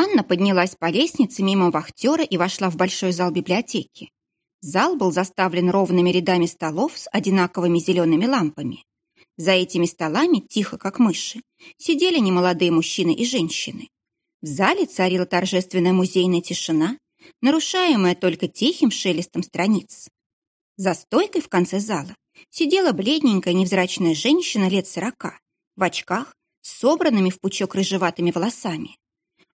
Анна поднялась по лестнице мимо вахтера и вошла в большой зал библиотеки. Зал был заставлен ровными рядами столов с одинаковыми зелеными лампами. За этими столами, тихо как мыши, сидели немолодые мужчины и женщины. В зале царила торжественная музейная тишина, нарушаемая только тихим шелестом страниц. За стойкой в конце зала сидела бледненькая невзрачная женщина лет сорока, в очках, собранными в пучок рыжеватыми волосами.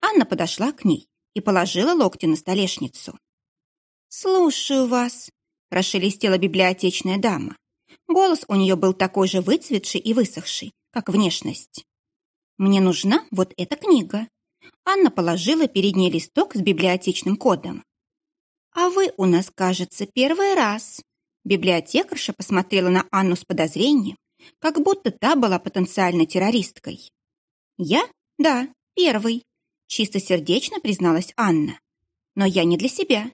Анна подошла к ней и положила локти на столешницу. «Слушаю вас», – прошелестела библиотечная дама. Голос у нее был такой же выцветший и высохший, как внешность. «Мне нужна вот эта книга». Анна положила перед ней листок с библиотечным кодом. «А вы у нас, кажется, первый раз». Библиотекарша посмотрела на Анну с подозрением, как будто та была потенциальной террористкой. «Я? Да, первый», — чистосердечно призналась Анна. «Но я не для себя.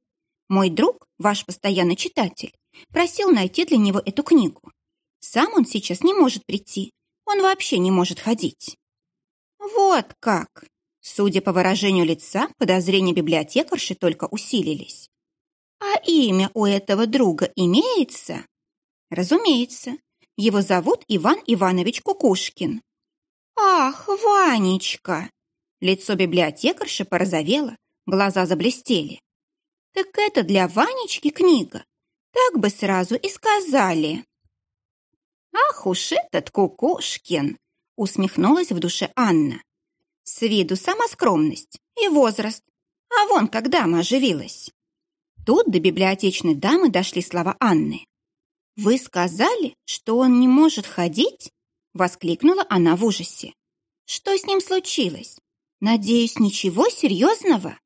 Мой друг, ваш постоянный читатель, просил найти для него эту книгу. Сам он сейчас не может прийти, он вообще не может ходить». «Вот как!» Судя по выражению лица, подозрения библиотекарши только усилились. «А имя у этого друга имеется?» «Разумеется. Его зовут Иван Иванович Кукушкин». «Ах, Ванечка!» Лицо библиотекарши порозовело, глаза заблестели. «Так это для Ванечки книга. Так бы сразу и сказали». «Ах уж этот Кукушкин!» усмехнулась в душе Анна. С виду сама скромность и возраст, а вон как дама оживилась. Тут до библиотечной дамы дошли слова Анны. «Вы сказали, что он не может ходить?» Воскликнула она в ужасе. «Что с ним случилось? Надеюсь, ничего серьезного?»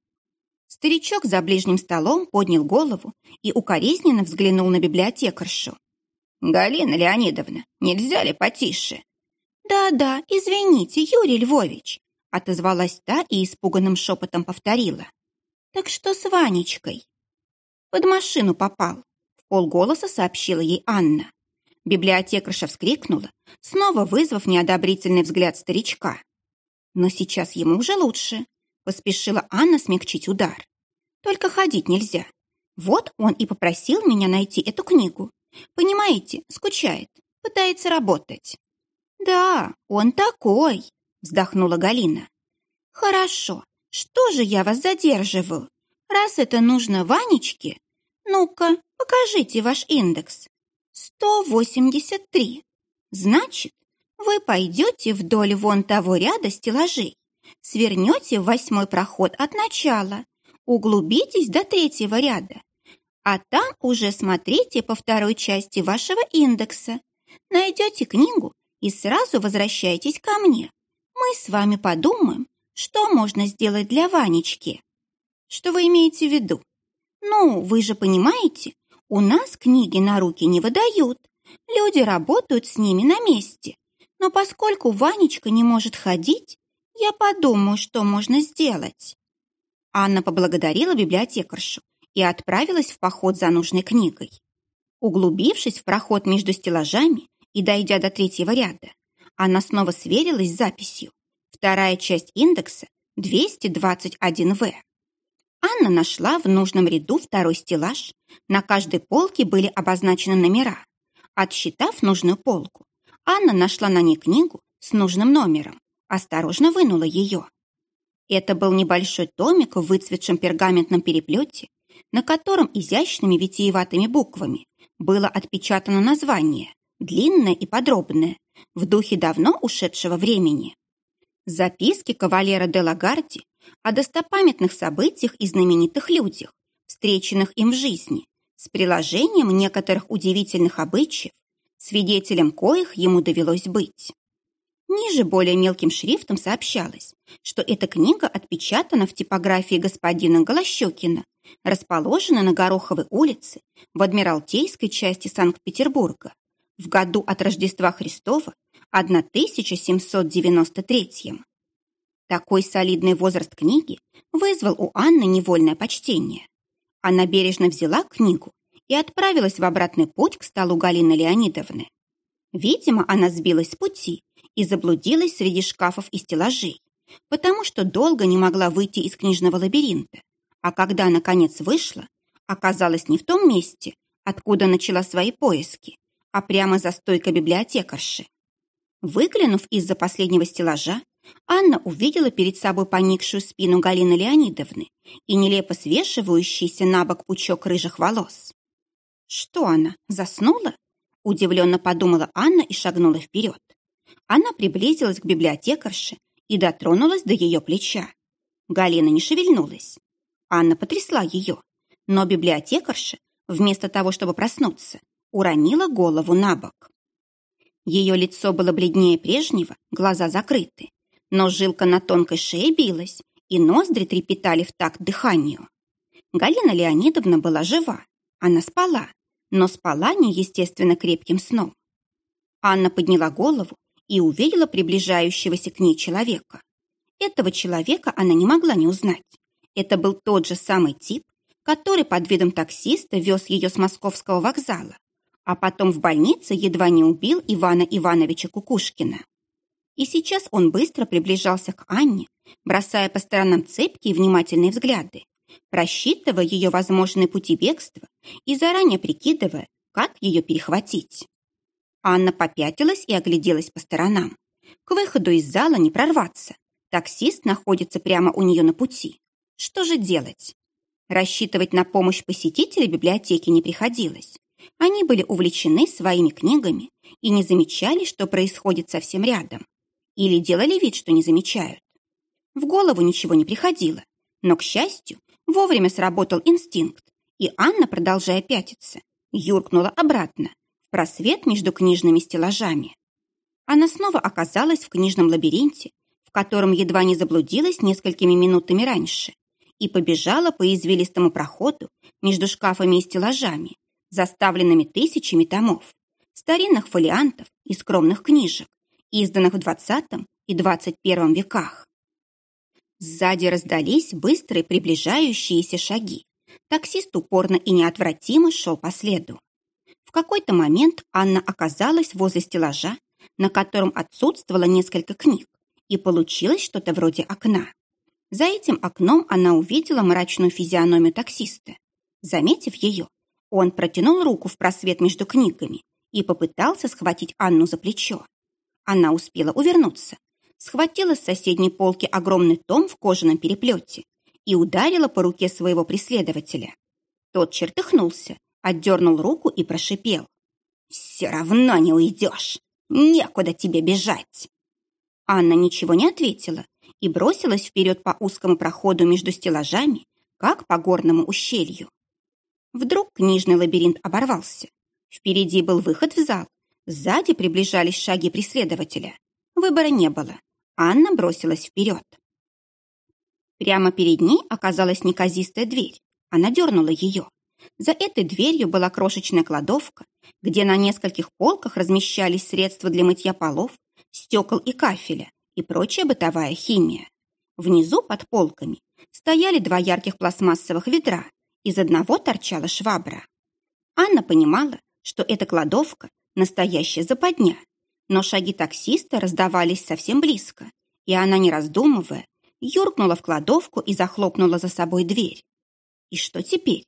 Старичок за ближним столом поднял голову и укоризненно взглянул на библиотекаршу. «Галина Леонидовна, нельзя ли потише?» «Да-да, извините, Юрий Львович», отозвалась та и испуганным шепотом повторила. «Так что с Ванечкой?» «Под машину попал», в полголоса сообщила ей Анна. Библиотекарша вскрикнула, снова вызвав неодобрительный взгляд старичка. «Но сейчас ему уже лучше», поспешила Анна смягчить удар. «Только ходить нельзя. Вот он и попросил меня найти эту книгу. Понимаете, скучает, пытается работать». «Да, он такой», вздохнула Галина. Хорошо, что же я вас задерживаю? Раз это нужно Ванечке, ну-ка, покажите ваш индекс. 183. Значит, вы пойдете вдоль вон того ряда стеллажей, свернете в восьмой проход от начала, углубитесь до третьего ряда, а там уже смотрите по второй части вашего индекса, найдете книгу и сразу возвращайтесь ко мне мы с вами подумаем, что можно сделать для Ванечки. Что вы имеете в виду? Ну, вы же понимаете, у нас книги на руки не выдают. Люди работают с ними на месте. Но поскольку Ванечка не может ходить, я подумаю, что можно сделать. Анна поблагодарила библиотекаршу и отправилась в поход за нужной книгой. Углубившись в проход между стеллажами и дойдя до третьего ряда, она снова сверилась с записью. Вторая часть индекса 221В. Анна нашла в нужном ряду второй стеллаж. На каждой полке были обозначены номера. Отсчитав нужную полку, Анна нашла на ней книгу с нужным номером. Осторожно вынула ее. Это был небольшой томик в выцветшем пергаментном переплете, на котором изящными витиеватыми буквами было отпечатано название, длинное и подробное, в духе давно ушедшего времени. Записки кавалера де Лагарди о достопамятных событиях и знаменитых людях, встреченных им в жизни, с приложением некоторых удивительных обычаев, свидетелем коих ему довелось быть. Ниже более мелким шрифтом сообщалось, что эта книга отпечатана в типографии господина Голощекина, расположена на Гороховой улице в Адмиралтейской части Санкт-Петербурга в году от Рождества Христова 1793. Такой солидный возраст книги вызвал у Анны невольное почтение. Она бережно взяла книгу и отправилась в обратный путь к столу Галины Леонидовны. Видимо, она сбилась с пути и заблудилась среди шкафов и стеллажей, потому что долго не могла выйти из книжного лабиринта, а когда, наконец, вышла, оказалась не в том месте, откуда начала свои поиски, а прямо за стойкой библиотекарши. Выглянув из-за последнего стеллажа, Анна увидела перед собой поникшую спину Галины Леонидовны и нелепо свешивающийся на бок пучок рыжих волос. Что она, заснула? Удивленно подумала Анна и шагнула вперед. Она приблизилась к библиотекарше и дотронулась до ее плеча. Галина не шевельнулась. Анна потрясла ее, но библиотекарша, вместо того, чтобы проснуться, уронила голову на бок. Ее лицо было бледнее прежнего, глаза закрыты, но жилка на тонкой шее билась, и ноздри трепетали в такт дыханию. Галина Леонидовна была жива, она спала, но спала неестественно крепким сном. Анна подняла голову и увидела приближающегося к ней человека. Этого человека она не могла не узнать. Это был тот же самый тип, который под видом таксиста вез ее с московского вокзала, а потом в больнице едва не убил Ивана Ивановича Кукушкина. И сейчас он быстро приближался к Анне, бросая по сторонам цепкие внимательные взгляды, просчитывая ее возможные пути бегства и заранее прикидывая, как ее перехватить. Анна попятилась и огляделась по сторонам. К выходу из зала не прорваться. Таксист находится прямо у нее на пути. Что же делать? Рассчитывать на помощь посетителей библиотеки не приходилось. Они были увлечены своими книгами и не замечали, что происходит совсем рядом. Или делали вид, что не замечают. В голову ничего не приходило, но, к счастью, вовремя сработал инстинкт, и Анна, продолжая пятиться, юркнула обратно, в просвет между книжными стеллажами. Она снова оказалась в книжном лабиринте, в котором едва не заблудилась несколькими минутами раньше, и побежала по извилистому проходу между шкафами и стеллажами, заставленными тысячами томов, старинных фолиантов и скромных книжек, изданных в XX и XXI веках. Сзади раздались быстрые приближающиеся шаги. Таксист упорно и неотвратимо шел по следу. В какой-то момент Анна оказалась возле стеллажа, на котором отсутствовало несколько книг, и получилось что-то вроде окна. За этим окном она увидела мрачную физиономию таксиста. Заметив ее, он протянул руку в просвет между книгами и попытался схватить Анну за плечо. Она успела увернуться, схватила с соседней полки огромный том в кожаном переплете и ударила по руке своего преследователя. Тот чертыхнулся, отдернул руку и прошипел. «Все равно не уйдешь! Некуда тебе бежать!» Анна ничего не ответила и бросилась вперед по узкому проходу между стеллажами, как по горному ущелью. Вдруг книжный лабиринт оборвался. Впереди был выход в зал. Сзади приближались шаги преследователя. Выбора не было. Анна бросилась вперед. Прямо перед ней оказалась неказистая дверь. Она дернула ее. За этой дверью была крошечная кладовка, где на нескольких полках размещались средства для мытья полов, стекол и кафеля и прочая бытовая химия. Внизу под полками стояли два ярких пластмассовых ведра, из одного торчала швабра. Анна понимала, что эта кладовка – настоящая западня, но шаги таксиста раздавались совсем близко, и она, не раздумывая, юркнула в кладовку и захлопнула за собой дверь. И что теперь?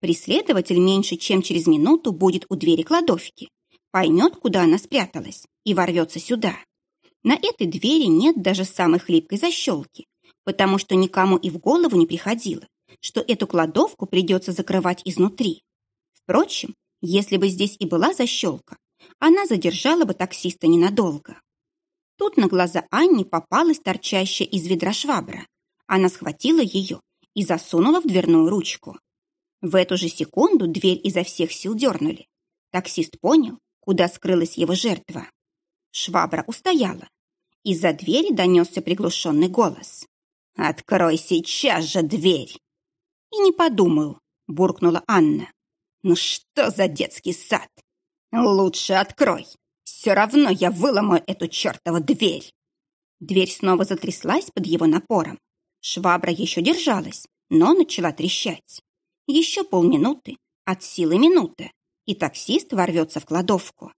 Преследователь меньше, чем через минуту будет у двери кладовки, поймет, куда она спряталась, и ворвется сюда. На этой двери нет даже самой хлипкой защелки, потому что никому и в голову не приходило, что эту кладовку придется закрывать изнутри. Впрочем, если бы здесь и была защелка, она задержала бы таксиста ненадолго. Тут на глаза Анне попалась торчащая из ведра швабра. Она схватила ее и засунула в дверную ручку. В эту же секунду дверь изо всех сил дернули. Таксист понял, куда скрылась его жертва. Швабра устояла. Из-за двери донесся приглушенный голос. «Открой сейчас же дверь!» «И не подумаю», — буркнула Анна. «Ну что за детский сад? Лучше открой. Все равно я выломаю эту чертову дверь». Дверь снова затряслась под его напором. Швабра еще держалась, но начала трещать. Еще полминуты, от силы минуты, и таксист ворвется в кладовку.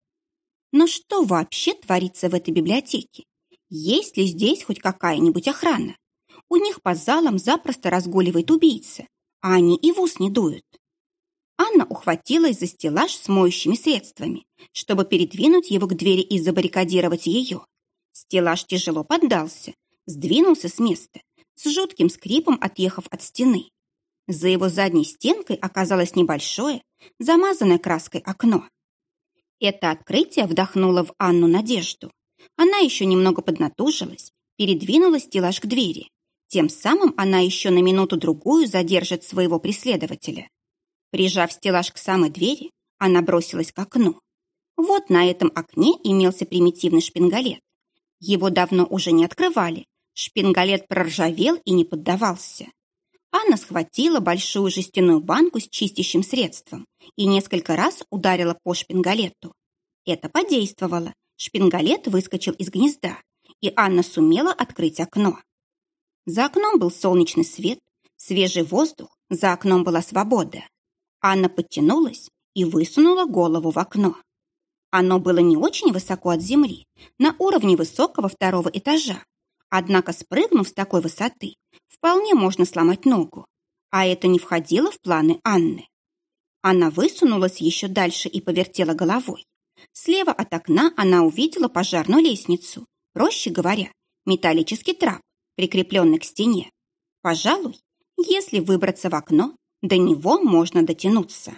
Но что вообще творится в этой библиотеке? Есть ли здесь хоть какая-нибудь охрана? У них по залам запросто разгуливает убийца, а они и в ус не дуют. Анна ухватилась за стеллаж с моющими средствами, чтобы передвинуть его к двери и забаррикадировать ее. Стеллаж тяжело поддался, сдвинулся с места, с жутким скрипом отъехав от стены. За его задней стенкой оказалось небольшое, замазанное краской окно. Это открытие вдохнуло в Анну надежду. Она еще немного поднатужилась, передвинула стеллаж к двери. Тем самым она еще на минуту-другую задержит своего преследователя. Прижав стеллаж к самой двери, она бросилась к окну. Вот на этом окне имелся примитивный шпингалет. Его давно уже не открывали. Шпингалет проржавел и не поддавался. Анна схватила большую жестяную банку с чистящим средством и несколько раз ударила по шпингалету. Это подействовало. Шпингалет выскочил из гнезда, и Анна сумела открыть окно. За окном был солнечный свет, свежий воздух, за окном была свобода. Анна подтянулась и высунула голову в окно. Оно было не очень высоко от земли, на уровне высокого второго этажа. Однако, спрыгнув с такой высоты, вполне можно сломать ногу. А это не входило в планы Анны. Она высунулась еще дальше и повертела головой. Слева от окна она увидела пожарную лестницу, проще говоря, металлический трап, прикрепленный к стене. Пожалуй, если выбраться в окно, до него можно дотянуться.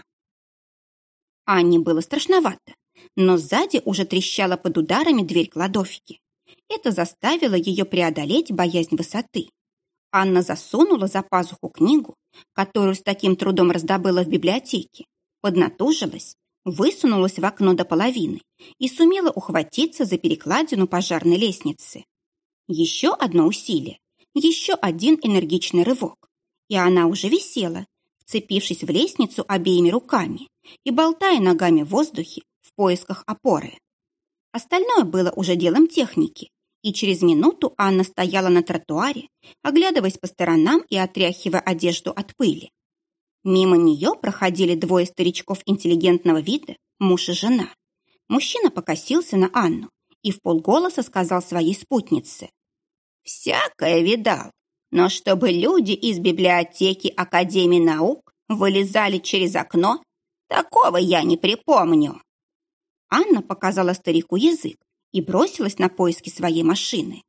Анне было страшновато, но сзади уже трещала под ударами дверь кладовки. Это заставило ее преодолеть боязнь высоты. Анна засунула за пазуху книгу, которую с таким трудом раздобыла в библиотеке, поднатужилась, высунулась в окно до половины и сумела ухватиться за перекладину пожарной лестницы. Еще одно усилие, еще один энергичный рывок, и она уже висела, вцепившись в лестницу обеими руками и болтая ногами в воздухе в поисках опоры. Остальное было уже делом техники, и через минуту Анна стояла на тротуаре, оглядываясь по сторонам и отряхивая одежду от пыли. Мимо нее проходили двое старичков интеллигентного вида, муж и жена. Мужчина покосился на Анну и в полголоса сказал своей спутнице. «Всякое видал, но чтобы люди из библиотеки Академии наук вылезали через окно, такого я не припомню». Анна показала старику язык и бросилась на поиски своей машины.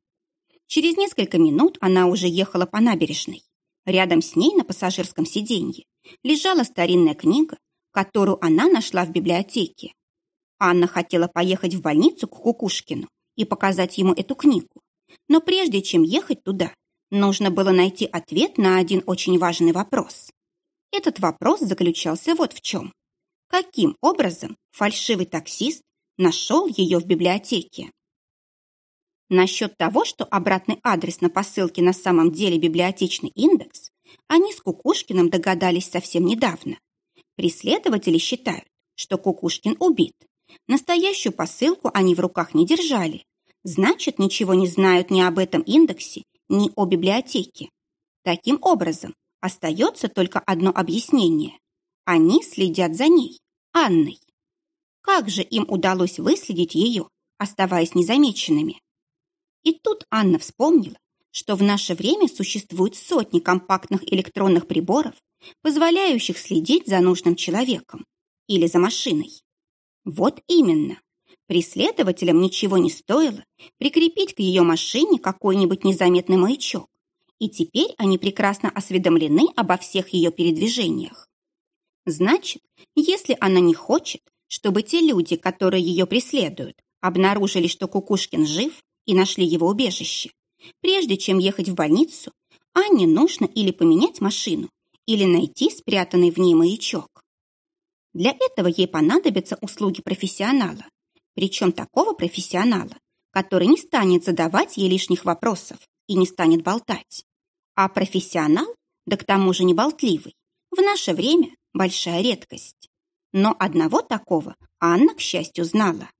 Через несколько минут она уже ехала по набережной. Рядом с ней на пассажирском сиденье лежала старинная книга, которую она нашла в библиотеке. Анна хотела поехать в больницу к Кукушкину и показать ему эту книгу. Но прежде чем ехать туда, нужно было найти ответ на один очень важный вопрос. Этот вопрос заключался вот в чем. Каким образом фальшивый таксист нашел ее в библиотеке? Насчет того, что обратный адрес на посылке на самом деле библиотечный индекс, они с Кукушкиным догадались совсем недавно. Преследователи считают, что Кукушкин убит. Настоящую посылку они в руках не держали. Значит, ничего не знают ни об этом индексе, ни о библиотеке. Таким образом, остается только одно объяснение. Они следят за ней, Анной. Как же им удалось выследить ее, оставаясь незамеченными? И тут Анна вспомнила, что в наше время существуют сотни компактных электронных приборов, позволяющих следить за нужным человеком или за машиной. Вот именно. Преследователям ничего не стоило прикрепить к ее машине какой-нибудь незаметный маячок, и теперь они прекрасно осведомлены обо всех ее передвижениях. Значит, если она не хочет, чтобы те люди, которые ее преследуют, обнаружили, что Кукушкин жив, и нашли его убежище. Прежде чем ехать в больницу, Анне нужно или поменять машину, или найти спрятанный в ней маячок. Для этого ей понадобятся услуги профессионала, причем такого профессионала, который не станет задавать ей лишних вопросов и не станет болтать. А профессионал, да к тому же не болтливый, в наше время большая редкость. Но одного такого Анна, к счастью, знала.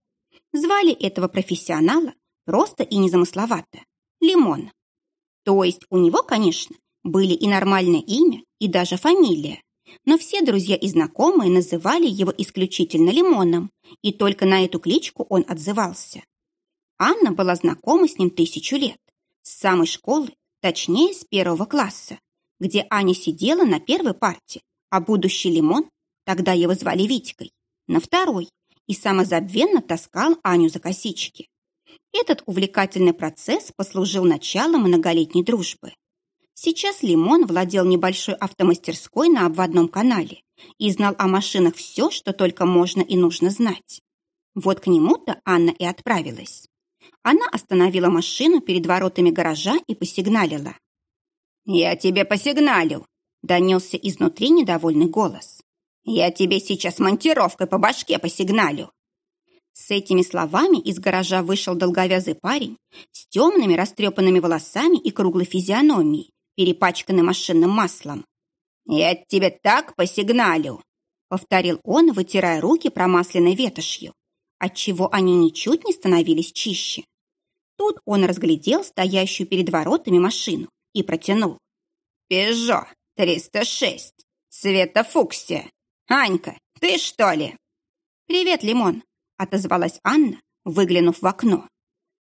Звали этого профессионала Просто и незамысловато. Лимон. То есть у него, конечно, были и нормальное имя, и даже фамилия. Но все друзья и знакомые называли его исключительно Лимоном, и только на эту кличку он отзывался. Анна была знакома с ним тысячу лет. С самой школы, точнее, с первого класса, где Аня сидела на первой парте, а будущий Лимон, тогда его звали Витькой, на второй, и самозабвенно таскал Аню за косички. Этот увлекательный процесс послужил началом многолетней дружбы. Сейчас Лимон владел небольшой автомастерской на обводном канале и знал о машинах все, что только можно и нужно знать. Вот к нему-то Анна и отправилась. Она остановила машину перед воротами гаража и посигналила. «Я тебе посигналю!» — донесся изнутри недовольный голос. «Я тебе сейчас монтировкой по башке посигналю!» С этими словами из гаража вышел долговязый парень с темными растрепанными волосами и круглой физиономией, перепачканной машинным маслом. «Я тебе так посигналю!» — повторил он, вытирая руки промасленной ветошью, отчего они ничуть не становились чище. Тут он разглядел стоящую перед воротами машину и протянул. «Пежо 306, цвета фуксия. Анька, ты что ли?» «Привет, Лимон», — отозвалась Анна, выглянув в окно.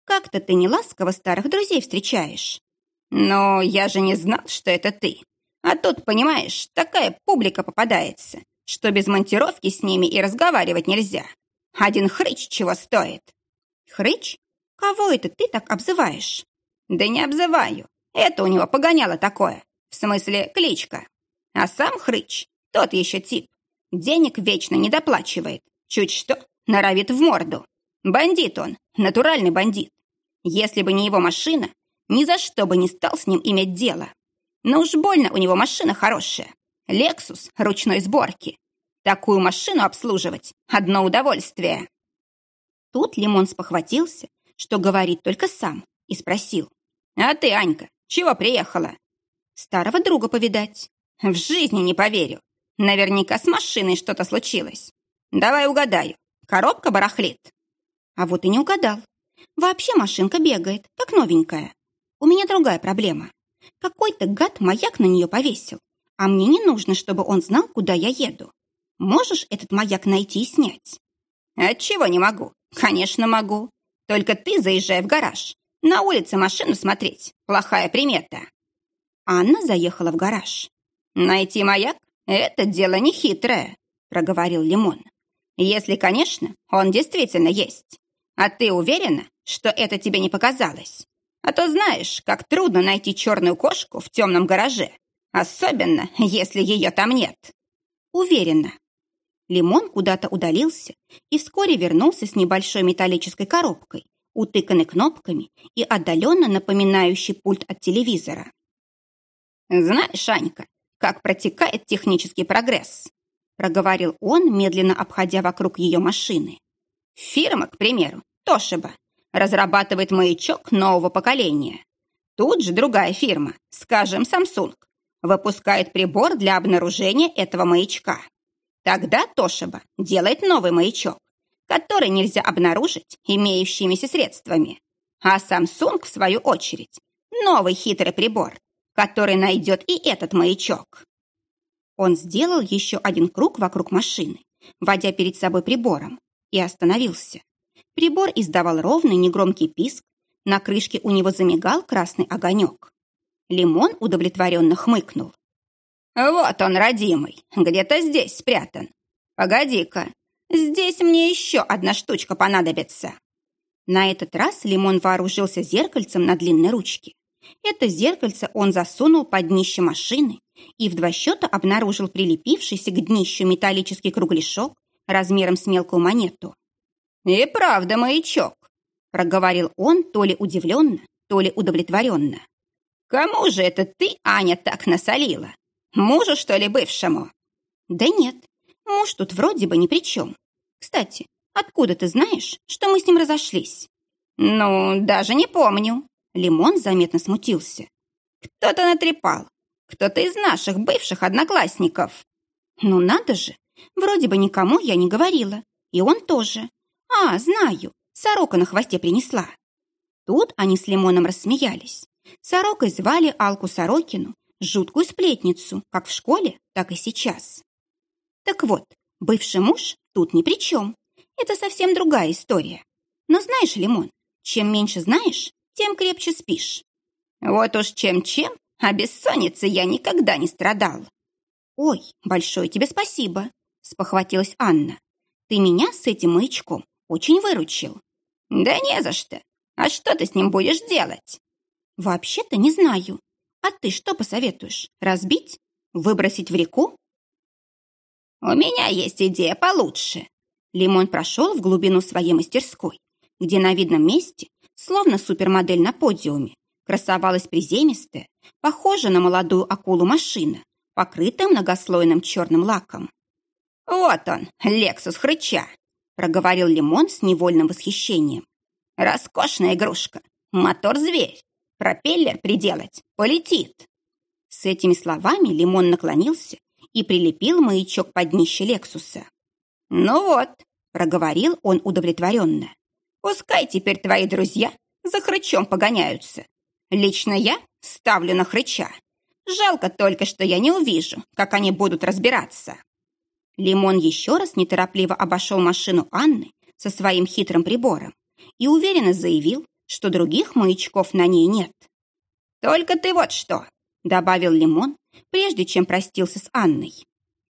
«Как-то ты не ласково старых друзей встречаешь». «Но я же не знал, что это ты. А тут, понимаешь, такая публика попадается, что без монтировки с ними и разговаривать нельзя. Один хрыч чего стоит». «Хрыч? Кого это ты так обзываешь?» «Да не обзываю. Это у него погоняло такое. В смысле, кличка. А сам хрыч, тот еще тип. Денег вечно не доплачивает. Чуть что, норовит в морду. Бандит он, натуральный бандит. Если бы не его машина, ни за что бы не стал с ним иметь дело. Но уж больно у него машина хорошая. Лексус ручной сборки. Такую машину обслуживать – одно удовольствие. Тут Лимон спохватился, что говорит только сам, и спросил. «А ты, Анька, чего приехала?» «Старого друга повидать». «В жизни не поверю. Наверняка с машиной что-то случилось. Давай угадаю. Коробка барахлит». А вот и не угадал. Вообще машинка бегает, как новенькая. У меня другая проблема. Какой-то гад маяк на нее повесил, а мне не нужно, чтобы он знал, куда я еду. Можешь этот маяк найти и снять? Отчего не могу? Конечно, могу. Только ты заезжай в гараж. На улице машину смотреть – плохая примета. Анна заехала в гараж. «Найти маяк – это дело нехитрое», – проговорил Лимон. «Если, конечно, он действительно есть. А ты уверена, что это тебе не показалось? А то знаешь, как трудно найти черную кошку в темном гараже, особенно если ее там нет». «Уверена». Лимон куда-то удалился и вскоре вернулся с небольшой металлической коробкой, утыканный кнопками и отдаленно напоминающий пульт от телевизора. «Знаешь, Анька, как протекает технический прогресс?» проговорил он, медленно обходя вокруг ее машины. «Фирма, к примеру, Тошиба, разрабатывает маячок нового поколения. Тут же другая фирма, скажем, Samsung, выпускает прибор для обнаружения этого маячка. Тогда Тошиба делает новый маячок, который нельзя обнаружить имеющимися средствами. А Samsung, в свою очередь, новый хитрый прибор, который найдет и этот маячок. Он сделал еще один круг вокруг машины, водя перед собой прибором, и остановился. Прибор издавал ровный негромкий писк, на крышке у него замигал красный огонек. Лимон удовлетворенно хмыкнул. «Вот он, родимый, где-то здесь спрятан. Погоди-ка, Здесь мне еще одна штучка понадобится. На этот раз Лимон вооружился зеркальцем на длинной ручке. Это зеркальце он засунул под днище машины и в два счета обнаружил прилепившийся к днищу металлический кругляшок размером с мелкую монету. «И правда маячок», — проговорил он то ли удивленно, то ли удовлетворенно. «Кому же это ты, Аня, так насолила? Мужу, что ли, бывшему?» «Да нет, муж тут вроде бы ни при чем. Кстати, откуда ты знаешь, что мы с ним разошлись?» «Ну, даже не помню». Лимон заметно смутился. «Кто-то натрепал. Кто-то из наших бывших одноклассников». «Ну надо же! Вроде бы никому я не говорила. И он тоже. А, знаю, сорока на хвосте принесла». Тут они с Лимоном рассмеялись. Сорокой звали Алку Сорокину, жуткую сплетницу, как в школе, так и сейчас. Так вот, бывший муж тут ни при чем. Это совсем другая история. Но знаешь, Лимон, Чем меньше знаешь, тем крепче спишь. Вот уж чем-чем, а бессонницы я никогда не страдал. Ой, большое тебе спасибо, спохватилась Анна. Ты меня с этим маячком очень выручил. Да не за что. А что ты с ним будешь делать? Вообще-то не знаю. А ты что посоветуешь? Разбить? Выбросить в реку? У меня есть идея получше. Лимон прошел в глубину своей мастерской, где на видном месте, словно супермодель на подиуме, красовалась приземистая, похожая на молодую акулу машина, покрытая многослойным черным лаком. «Вот он, Лексус Хрыча!» — проговорил Лимон с невольным восхищением. «Роскошная игрушка! Мотор-зверь! Пропеллер приделать! Полетит!» С этими словами Лимон наклонился и прилепил маячок под днище Лексуса. «Ну вот», — проговорил он удовлетворенно, «пускай теперь твои друзья за хрычом погоняются. Лично я ставлю на хрыча. Жалко только, что я не увижу, как они будут разбираться». Лимон еще раз неторопливо обошел машину Анны со своим хитрым прибором и уверенно заявил, что других маячков на ней нет. «Только ты вот что!» — добавил Лимон, прежде чем простился с Анной.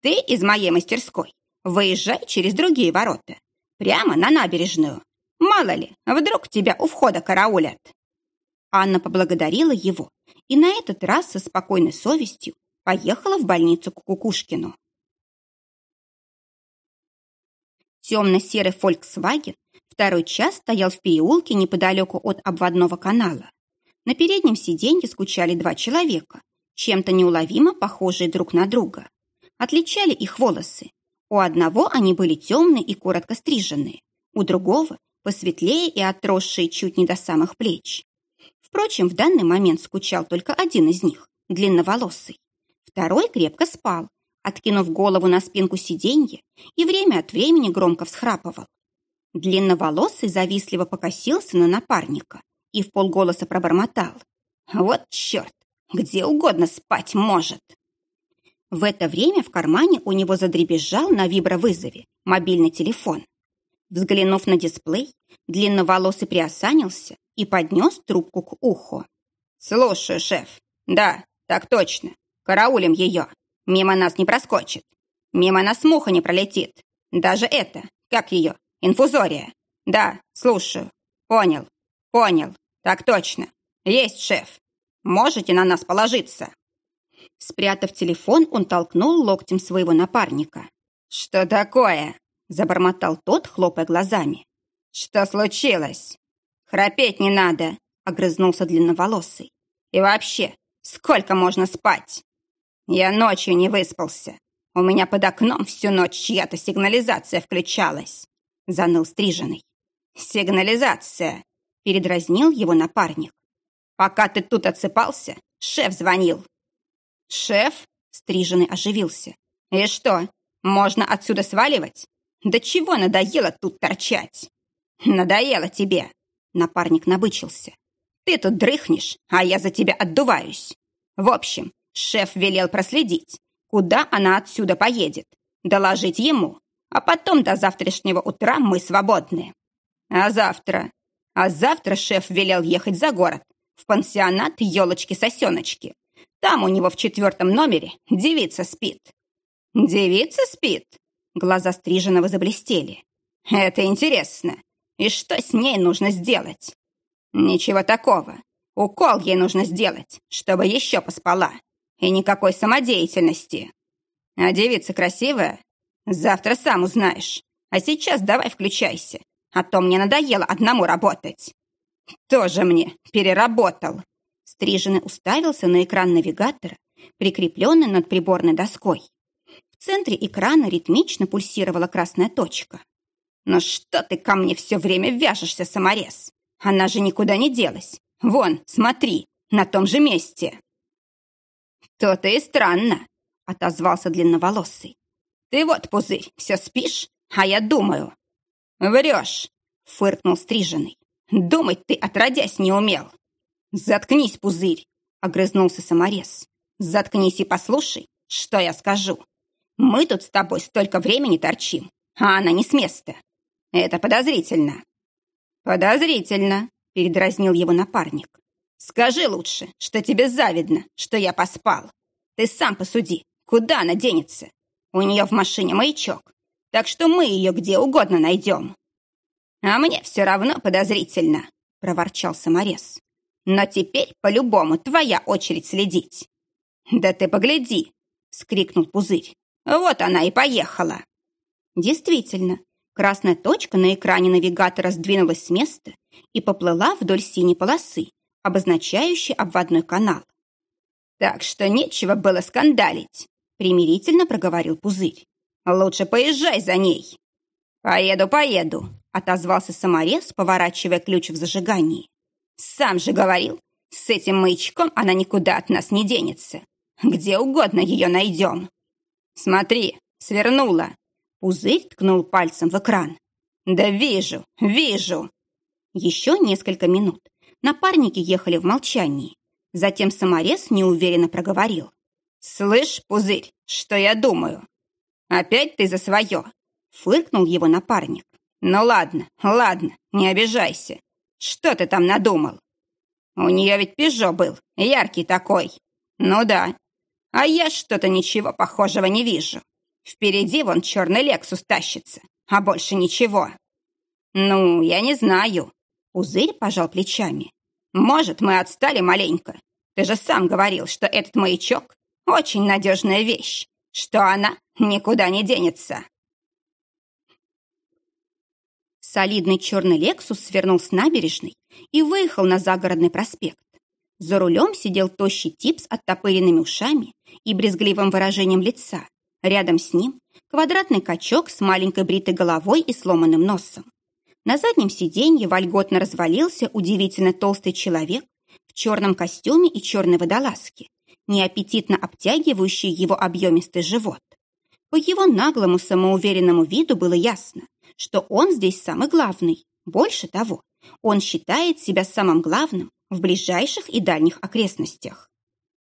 «Ты из моей мастерской. Выезжай через другие ворота. Прямо на набережную. Мало ли, вдруг тебя у входа караулят». Анна поблагодарила его и на этот раз со спокойной совестью поехала в больницу к Кукушкину. Темно-серый «Фольксваген» второй час стоял в переулке неподалеку от обводного канала. На переднем сиденье скучали два человека, чем-то неуловимо похожие друг на друга. Отличали их волосы. У одного они были темные и коротко стриженные, у другого посветлее и отросшие чуть не до самых плеч. Впрочем, в данный момент скучал только один из них, длинноволосый. Второй крепко спал, откинув голову на спинку сиденья и время от времени громко всхрапывал. Длинноволосый завистливо покосился на напарника и в полголоса пробормотал. «Вот черт! Где угодно спать может!» В это время в кармане у него задребезжал на вибровызове мобильный телефон. Взглянув на дисплей, длинноволосый приосанился и поднес трубку к уху. «Слушаю, шеф. Да, так точно. Караулим ее. Мимо нас не проскочит. Мимо нас муха не пролетит. Даже это, как ее, инфузория. Да, слушаю. Понял, понял. Так точно. Есть, шеф. Можете на нас положиться». Спрятав телефон, он толкнул локтем своего напарника. «Что такое?» – забормотал тот, хлопая глазами. «Что случилось?» «Храпеть не надо», — огрызнулся длинноволосый. «И вообще, сколько можно спать?» «Я ночью не выспался. У меня под окном всю ночь чья-то сигнализация включалась», — заныл стриженный. «Сигнализация», — передразнил его напарник. «Пока ты тут отсыпался, шеф звонил». «Шеф?» — стриженный оживился. «И что, можно отсюда сваливать? Да чего надоело тут торчать?» «Надоело тебе», Напарник набычился. «Ты тут дрыхнешь, а я за тебя отдуваюсь. В общем, шеф велел проследить, куда она отсюда поедет, доложить ему, а потом до завтрашнего утра мы свободны. А завтра? А завтра шеф велел ехать за город, в пансионат елочки-сосеночки. Там у него в четвертом номере девица спит». «Девица спит?» Глаза стриженного заблестели. «Это интересно. И что с ней нужно сделать? Ничего такого. Укол ей нужно сделать, чтобы еще поспала. И никакой самодеятельности. А девица красивая? Завтра сам узнаешь. А сейчас давай включайся, а то мне надоело одному работать. Тоже мне переработал. Стриженный уставился на экран навигатора, прикрепленный над приборной доской. В центре экрана ритмично пульсировала красная точка. «Ну что ты ко мне все время вяжешься, саморез? Она же никуда не делась. Вон, смотри, на том же месте». «То-то и странно», — отозвался длинноволосый. «Ты вот, пузырь, все спишь, а я думаю». «Врешь», — фыркнул стриженный. «Думать ты отродясь не умел». «Заткнись, пузырь», — огрызнулся саморез. «Заткнись и послушай, что я скажу. Мы тут с тобой столько времени торчим, а она не с места. Это подозрительно». «Подозрительно», передразнил его напарник. «Скажи лучше, что тебе завидно, что я поспал. Ты сам посуди, куда она денется? У нее в машине маячок, так что мы ее где угодно найдем». «А мне все равно подозрительно», — проворчал саморез. «Но теперь, по-любому, твоя очередь следить». «Да ты погляди!» — скрикнул пузырь. «Вот она и поехала!» Действительно, красная точка на экране навигатора сдвинулась с места и поплыла вдоль синей полосы, обозначающей обводной канал. «Так что нечего было скандалить», — примирительно проговорил пузырь. «Лучше поезжай за ней». «Поеду, поеду», — отозвался саморез, поворачивая ключ в зажигании. «Сам же говорил, с этим маячком она никуда от нас не денется. Где угодно ее найдем». «Смотри, свернула!» Пузырь ткнул пальцем в экран. «Да вижу, вижу!» Еще несколько минут напарники ехали в молчании. Затем саморез неуверенно проговорил. «Слышь, Пузырь, что я думаю?» «Опять ты за свое!» Фыркнул его напарник. «Ну ладно, ладно, не обижайся. Что ты там надумал?» «У нее ведь пижо был, яркий такой». «Ну да, а я что-то ничего похожего не вижу. Впереди вон черный Лексус тащится, а больше ничего. Ну, я не знаю. Пузырь пожал плечами. Может, мы отстали маленько. Ты же сам говорил, что этот маячок — очень надежная вещь, что она никуда не денется. Солидный черный Лексус свернул с набережной и выехал на загородный проспект. За рулем сидел тощий тип с оттопыренными ушами и брезгливым выражением лица. Рядом с ним квадратный качок с маленькой бритой головой и сломанным носом. На заднем сиденье вольготно развалился удивительно толстый человек в черном костюме и черной водолазке, неаппетитно обтягивающий его объемистый живот. По его наглому самоуверенному виду было ясно, что он здесь самый главный. Больше того, он считает себя самым главным в ближайших и дальних окрестностях.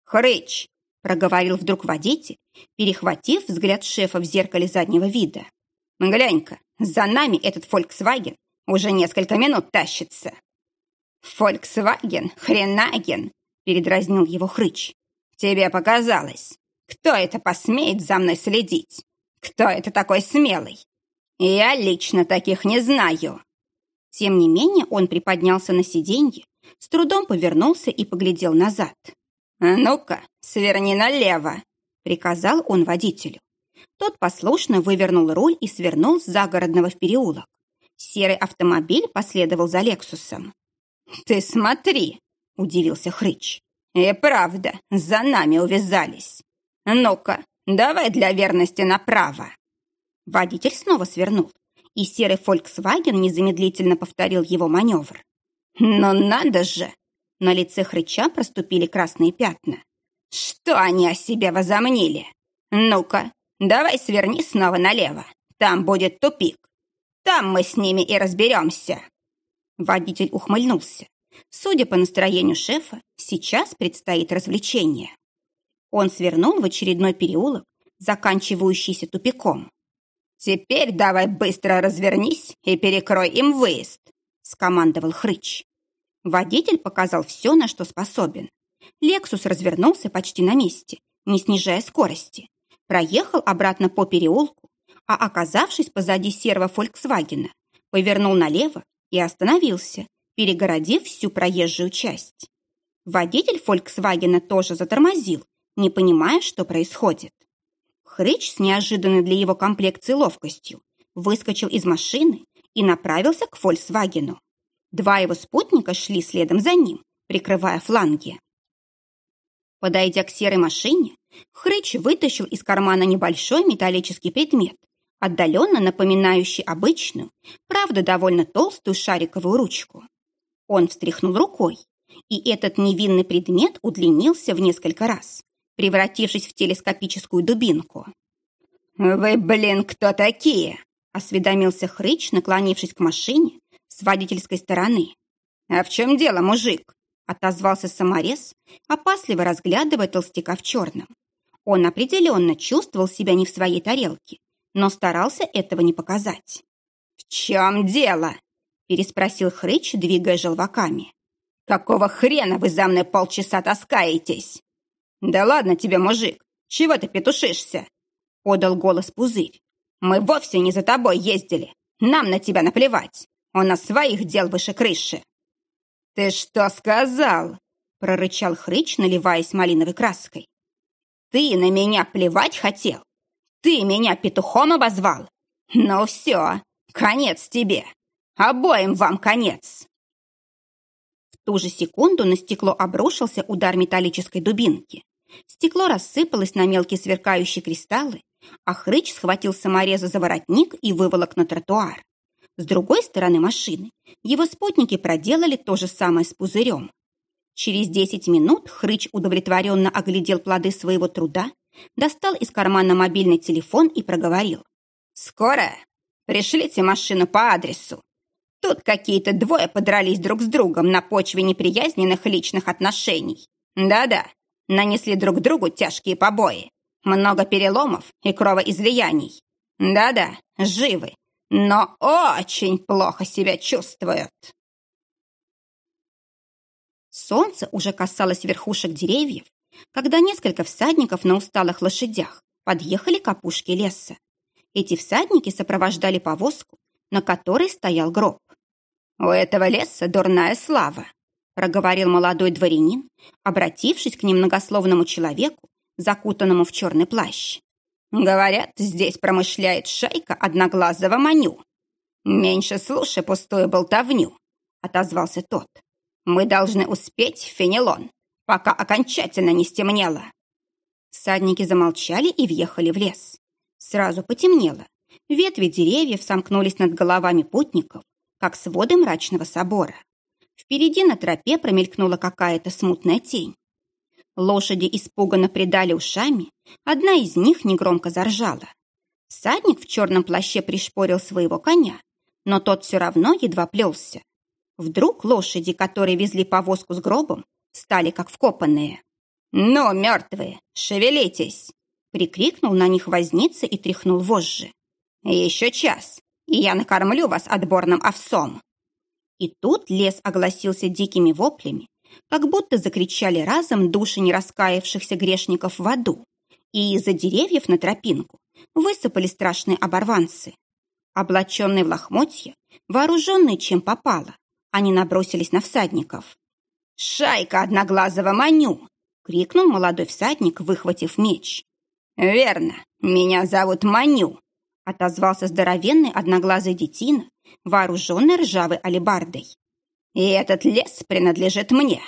«Хрыч!» – проговорил вдруг водитель, перехватив взгляд шефа в зеркале заднего вида. «Глянь-ка, за нами этот «Фольксваген» уже несколько минут тащится». «Фольксваген, хренаген!» – передразнил его Хрыч. «Тебе показалось. Кто это посмеет за мной следить? Кто это такой смелый? Я лично таких не знаю». Тем не менее он приподнялся на сиденье, с трудом повернулся и поглядел назад. «Ну-ка, сверни налево!» — приказал он водителю. Тот послушно вывернул руль и свернул с загородного в переулок. Серый автомобиль последовал за Лексусом. «Ты смотри!» — удивился Хрыч. «И правда, за нами увязались. Ну-ка, давай для верности направо!» Водитель снова свернул, и серый «Фольксваген» незамедлительно повторил его маневр. «Но надо же!» На лице хрыча проступили красные пятна. «Что они о себе возомнили? Ну-ка, давай сверни снова налево. Там будет тупик. Там мы с ними и разберемся». Водитель ухмыльнулся. Судя по настроению шефа, сейчас предстоит развлечение. Он свернул в очередной переулок, заканчивающийся тупиком. «Теперь давай быстро развернись и перекрой им выезд», — скомандовал Хрыч. Водитель показал все, на что способен. Лексус развернулся почти на месте, не снижая скорости. Проехал обратно по переулку, а, оказавшись позади серого «Фольксвагена», повернул налево и остановился, перегородив всю проезжую часть. Водитель «Фольксвагена» тоже затормозил, не понимая, что происходит. Хрыч с неожиданной для его комплекции ловкостью выскочил из машины и направился к «Фольксвагену». Два его спутника шли следом за ним, прикрывая фланги. Подойдя к серой машине, Хрыч вытащил из кармана небольшой металлический предмет, отдаленно напоминающий обычную, правда довольно толстую шариковую ручку. Он встряхнул рукой, и этот невинный предмет удлинился в несколько раз, превратившись в телескопическую дубинку. «Вы, блин, кто такие?» — осведомился Хрыч, наклонившись к машине с водительской стороны. «А в чем дело, мужик?» — отозвался саморез, опасливо разглядывая толстяка в черном. Он определенно чувствовал себя не в своей тарелке, но старался этого не показать. «В чем дело?» переспросил Хрыч, двигая желваками. «Какого хрена вы за мной полчаса таскаетесь?» «Да ладно тебе, мужик, чего ты петушишься?» подал голос Пузырь. «Мы вовсе не за тобой ездили. Нам на тебя наплевать. У нас своих дел выше крыши». «Ты что сказал?» прорычал Хрыч, наливаясь малиновой краской. «Ты на меня плевать хотел? Ты меня петухом обозвал? Ну все, конец тебе. Обоим вам конец!» В ту же секунду на стекло обрушился удар металлической дубинки. Стекло рассыпалось на мелкие сверкающие кристаллы, а Хрыч схватил самореза за воротник и выволок на тротуар. С другой стороны машины его спутники проделали то же самое с пузырем. Через десять минут Хрыч удовлетворенно оглядел плоды своего труда, достал из кармана мобильный телефон и проговорил. «Скоро? Пришлите машину по адресу. Тут какие-то двое подрались друг с другом на почве неприязненных личных отношений. Да-да, нанесли друг другу тяжкие побои. Много переломов и кровоизлияний. Да-да, живы, но очень плохо себя чувствуют. Солнце уже касалось верхушек деревьев, когда несколько всадников на усталых лошадях подъехали к опушке леса. Эти всадники сопровождали повозку, на которой стоял гроб. «У этого леса дурная слава», — проговорил молодой дворянин, обратившись к немногословному человеку, закутанному в черный плащ. «Говорят, здесь промышляет шайка одноглазого маню». «Меньше слушай пустую болтовню», — отозвался тот. «Мы должны успеть Фенелон, пока окончательно не стемнело». Всадники замолчали и въехали в лес. Сразу потемнело. Ветви деревьев сомкнулись над головами путников, как своды мрачного собора. Впереди на тропе промелькнула какая-то смутная тень. Лошади испуганно придали ушами, одна из них негромко заржала. Садник в черном плаще пришпорил своего коня, но тот все равно едва плелся. Вдруг лошади, которые везли повозку с гробом, стали как вкопанные. «Ну, мертвые, шевелитесь!» Прикрикнул на них возница и тряхнул вожжи. «Еще час, и я накормлю вас отборным овсом!» И тут лес огласился дикими воплями, как будто закричали разом души нераскаявшихся грешников в аду, и из-за деревьев на тропинку высыпали страшные оборванцы. Облаченные в лохмотья, вооруженные чем попало, они набросились на всадников. «Шайка одноглазого маню!» — крикнул молодой всадник, выхватив меч. «Верно, меня зовут Маню», — отозвался здоровенный одноглазый детина, вооруженный ржавой алебардой. «И этот лес принадлежит мне.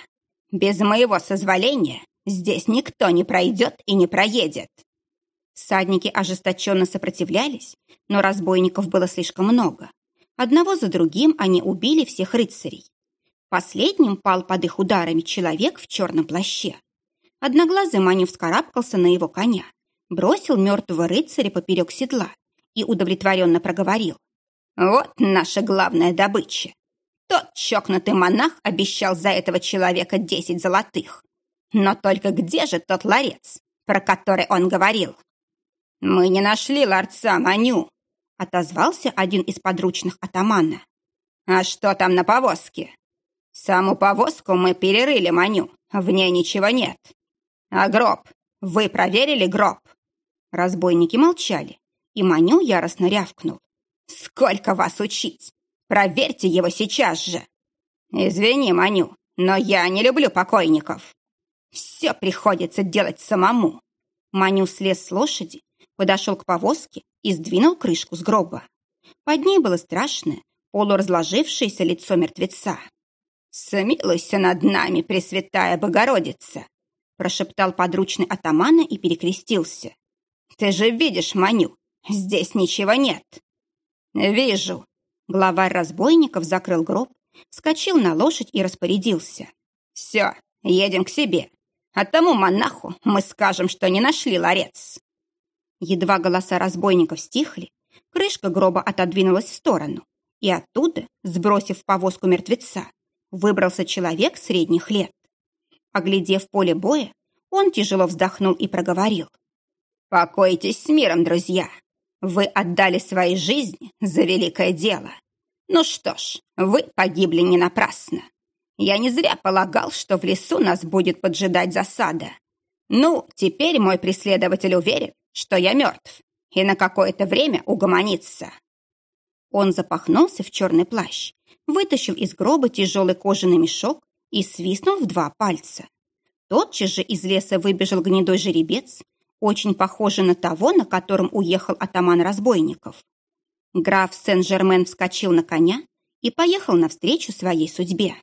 Без моего созволения здесь никто не пройдет и не проедет». Садники ожесточенно сопротивлялись, но разбойников было слишком много. Одного за другим они убили всех рыцарей. Последним пал под их ударами человек в черном плаще. Одноглазый Маню вскарабкался на его коня, бросил мертвого рыцаря поперек седла и удовлетворенно проговорил. «Вот наша главная добыча. Тот чокнутый монах обещал за этого человека десять золотых. Но только где же тот ларец, про который он говорил? «Мы не нашли ларца, Маню», — отозвался один из подручных атамана. «А что там на повозке?» «Саму повозку мы перерыли, Маню, в ней ничего нет». «А гроб? Вы проверили гроб?» Разбойники молчали, и Маню яростно рявкнул. «Сколько вас учить? Проверьте его сейчас же!» «Извини, Маню, но я не люблю покойников. Все приходится делать самому». Маню слез с лошади, подошел к повозке и сдвинул крышку с гроба. Под ней было страшное, полуразложившееся лицо мертвеца. «Смилуйся над нами, Пресвятая Богородица!» прошептал подручный атамана и перекрестился. «Ты же видишь, Маню, здесь ничего нет!» «Вижу!» Главарь разбойников закрыл гроб, вскочил на лошадь и распорядился. «Все, едем к себе. А тому монаху мы скажем, что не нашли ларец». Едва голоса разбойников стихли, крышка гроба отодвинулась в сторону, и оттуда, сбросив повозку мертвеца, выбрался человек средних лет. Оглядев поле боя, он тяжело вздохнул и проговорил. «Покойтесь с миром, друзья. Вы отдали свои жизни за великое дело. Ну что ж, вы погибли не напрасно. Я не зря полагал, что в лесу нас будет поджидать засада. Ну, теперь мой преследователь уверен, что я мертв, и на какое-то время угомонится. Он запахнулся в черный плащ, вытащил из гроба тяжелый кожаный мешок и свистнул в два пальца. Тотчас же из леса выбежал гнедой жеребец, очень похожий на того, на котором уехал атаман разбойников. Граф Сен-Жермен вскочил на коня и поехал навстречу своей судьбе.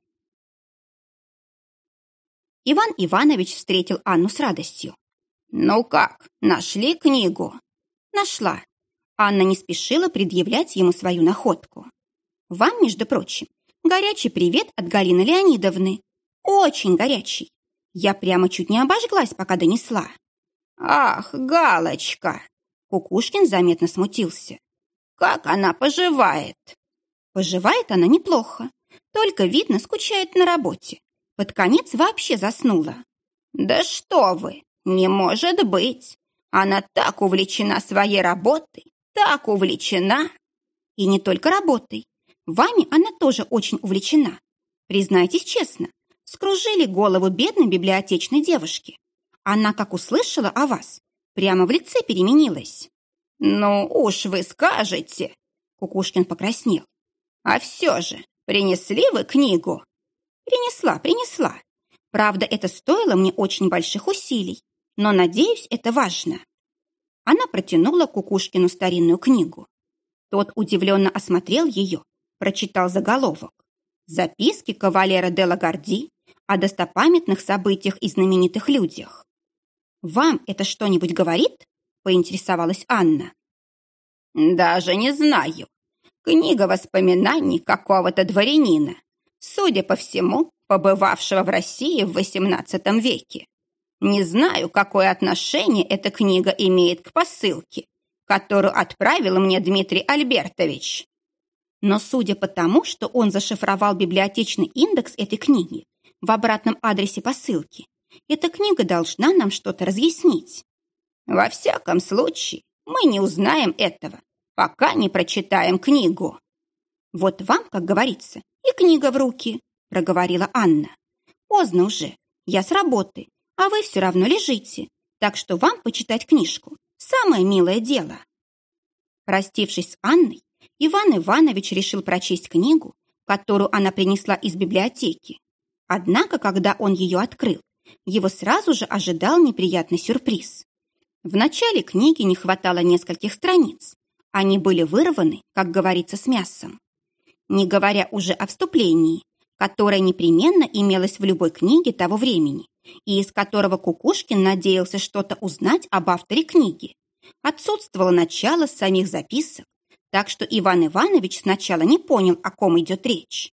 Иван Иванович встретил Анну с радостью. «Ну как, нашли книгу?» «Нашла». Анна не спешила предъявлять ему свою находку. «Вам, между прочим, горячий привет от Галины Леонидовны. Очень горячий. Я прямо чуть не обожглась, пока донесла». «Ах, Галочка!» Кукушкин заметно смутился. «Как она поживает?» Поживает она неплохо, только, видно, скучает на работе. Под конец вообще заснула. «Да что вы! Не может быть! Она так увлечена своей работой, так увлечена!» И не только работой. Вами она тоже очень увлечена. Признайтесь честно, скружили голову бедной библиотечной девушки. Она, как услышала о вас, прямо в лице переменилась. «Ну уж вы скажете!» Кукушкин покраснел. «А все же, принесли вы книгу?» Принесла, принесла. Правда, это стоило мне очень больших усилий, но, надеюсь, это важно. Она протянула Кукушкину старинную книгу. Тот удивленно осмотрел ее, прочитал заголовок. Записки кавалера де Лагарди о достопамятных событиях и знаменитых людях. «Вам это что-нибудь говорит?» – поинтересовалась Анна. «Даже не знаю. Книга воспоминаний какого-то дворянина, судя по всему, побывавшего в России в XVIII веке. Не знаю, какое отношение эта книга имеет к посылке, которую отправил мне Дмитрий Альбертович. Но судя по тому, что он зашифровал библиотечный индекс этой книги в обратном адресе посылки, эта книга должна нам что-то разъяснить. Во всяком случае, мы не узнаем этого, пока не прочитаем книгу. Вот вам, как говорится, и книга в руки, проговорила Анна. Поздно уже, я с работы, а вы все равно лежите, так что вам почитать книжку – самое милое дело. Простившись с Анной, Иван Иванович решил прочесть книгу, которую она принесла из библиотеки. Однако, когда он ее открыл, его сразу же ожидал неприятный сюрприз. В начале книги не хватало нескольких страниц. Они были вырваны, как говорится, с мясом не говоря уже о вступлении, которое непременно имелось в любой книге того времени и из которого Кукушкин надеялся что-то узнать об авторе книги. Отсутствовало начало самих записок, так что Иван Иванович сначала не понял, о ком идет речь.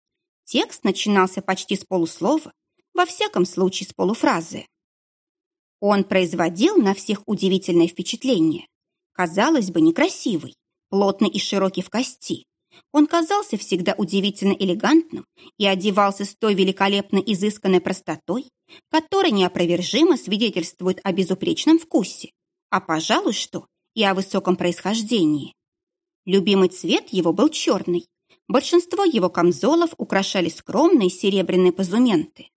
Текст начинался почти с полуслова, во всяком случае с полуфразы. Он производил на всех удивительное впечатление. Казалось бы, некрасивый, плотный и широкий в кости, он казался всегда удивительно элегантным и одевался с той великолепно изысканной простотой, которая неопровержимо свидетельствует о безупречном вкусе, а, пожалуй, что и о высоком происхождении. Любимый цвет его был черный. Большинство его камзолов украшали скромные серебряные позументы.